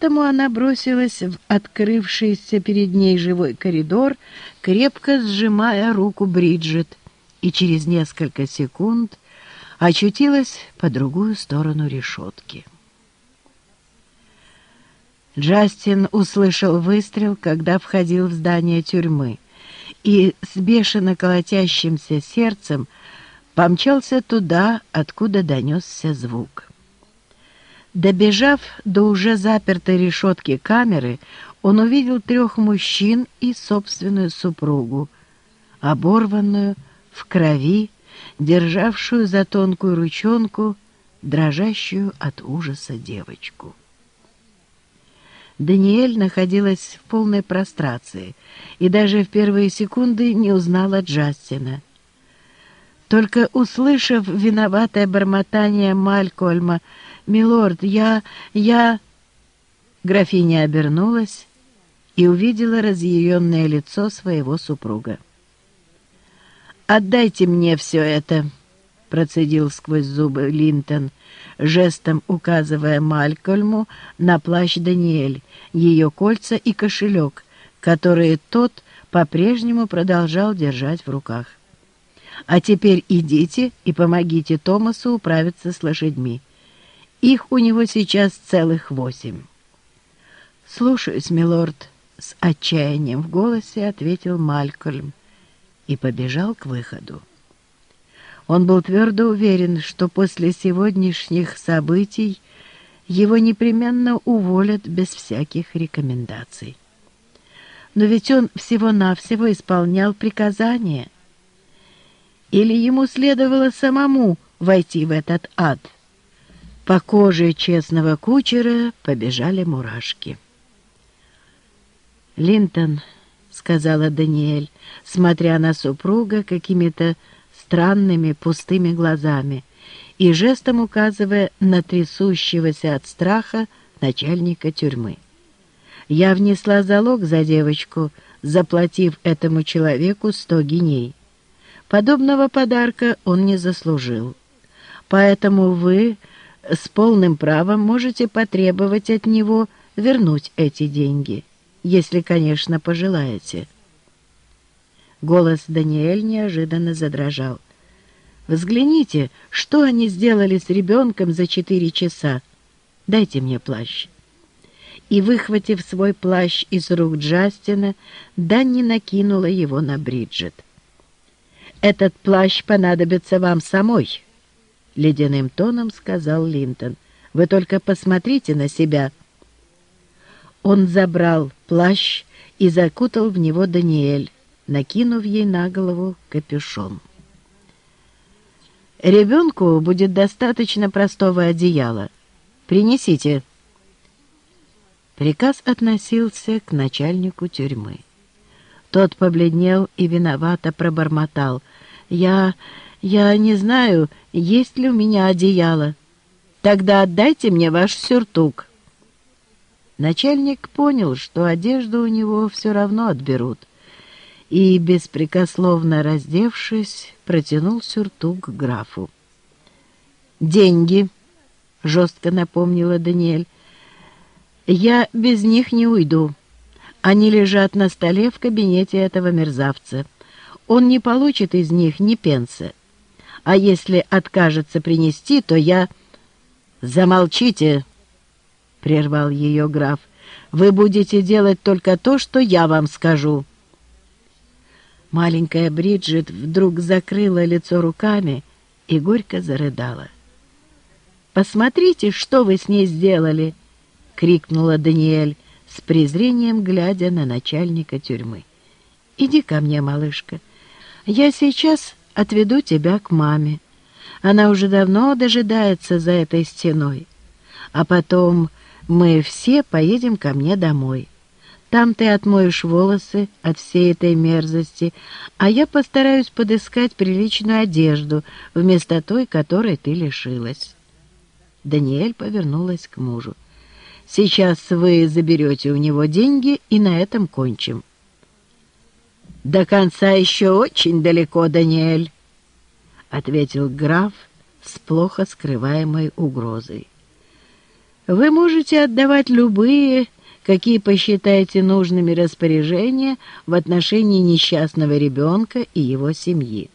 Поэтому она бросилась в открывшийся перед ней живой коридор, крепко сжимая руку Бриджит, и через несколько секунд очутилась по другую сторону решетки. Джастин услышал выстрел, когда входил в здание тюрьмы, и с бешено колотящимся сердцем помчался туда, откуда донесся звук. Добежав до уже запертой решетки камеры, он увидел трех мужчин и собственную супругу, оборванную, в крови, державшую за тонкую ручонку, дрожащую от ужаса девочку. Даниэль находилась в полной прострации и даже в первые секунды не узнала Джастина. Только услышав виноватое бормотание Малькольма, «Милорд, я... я...» Графиня обернулась и увидела разъяренное лицо своего супруга. «Отдайте мне все это!» — процедил сквозь зубы Линтон, жестом указывая Малькольму на плащ Даниэль, ее кольца и кошелек, которые тот по-прежнему продолжал держать в руках. «А теперь идите и помогите Томасу управиться с лошадьми. Их у него сейчас целых восемь. «Слушаюсь, милорд», — с отчаянием в голосе ответил Малькольм и побежал к выходу. Он был твердо уверен, что после сегодняшних событий его непременно уволят без всяких рекомендаций. Но ведь он всего-навсего исполнял приказания. Или ему следовало самому войти в этот ад — по коже честного кучера побежали мурашки. «Линтон», — сказала Даниэль, смотря на супруга какими-то странными пустыми глазами и жестом указывая на трясущегося от страха начальника тюрьмы. «Я внесла залог за девочку, заплатив этому человеку сто геней. Подобного подарка он не заслужил. Поэтому вы с полным правом можете потребовать от него вернуть эти деньги, если, конечно, пожелаете. Голос Даниэль неожиданно задрожал. «Взгляните, что они сделали с ребенком за четыре часа. Дайте мне плащ». И, выхватив свой плащ из рук Джастина, Данни накинула его на Бриджит. «Этот плащ понадобится вам самой», — ледяным тоном сказал Линтон. «Вы только посмотрите на себя». Он забрал плащ и закутал в него Даниэль, накинув ей на голову капюшон. «Ребенку будет достаточно простого одеяла. Принесите». Приказ относился к начальнику тюрьмы. Тот побледнел и виновато пробормотал. «Я... «Я не знаю, есть ли у меня одеяло. Тогда отдайте мне ваш сюртук». Начальник понял, что одежду у него все равно отберут, и, беспрекословно раздевшись, протянул сюртук графу. «Деньги», — жестко напомнила Даниэль, — «я без них не уйду. Они лежат на столе в кабинете этого мерзавца. Он не получит из них ни пенса а если откажется принести, то я... «Замолчите!» — прервал ее граф. «Вы будете делать только то, что я вам скажу». Маленькая Бриджит вдруг закрыла лицо руками и горько зарыдала. «Посмотрите, что вы с ней сделали!» — крикнула Даниэль, с презрением глядя на начальника тюрьмы. «Иди ко мне, малышка. Я сейчас отведу тебя к маме. Она уже давно дожидается за этой стеной. А потом мы все поедем ко мне домой. Там ты отмоешь волосы от всей этой мерзости, а я постараюсь подыскать приличную одежду вместо той, которой ты лишилась». Даниэль повернулась к мужу. «Сейчас вы заберете у него деньги, и на этом кончим». «До конца еще очень далеко, Даниэль», — ответил граф с плохо скрываемой угрозой. Вы можете отдавать любые, какие посчитаете нужными распоряжения в отношении несчастного ребенка и его семьи.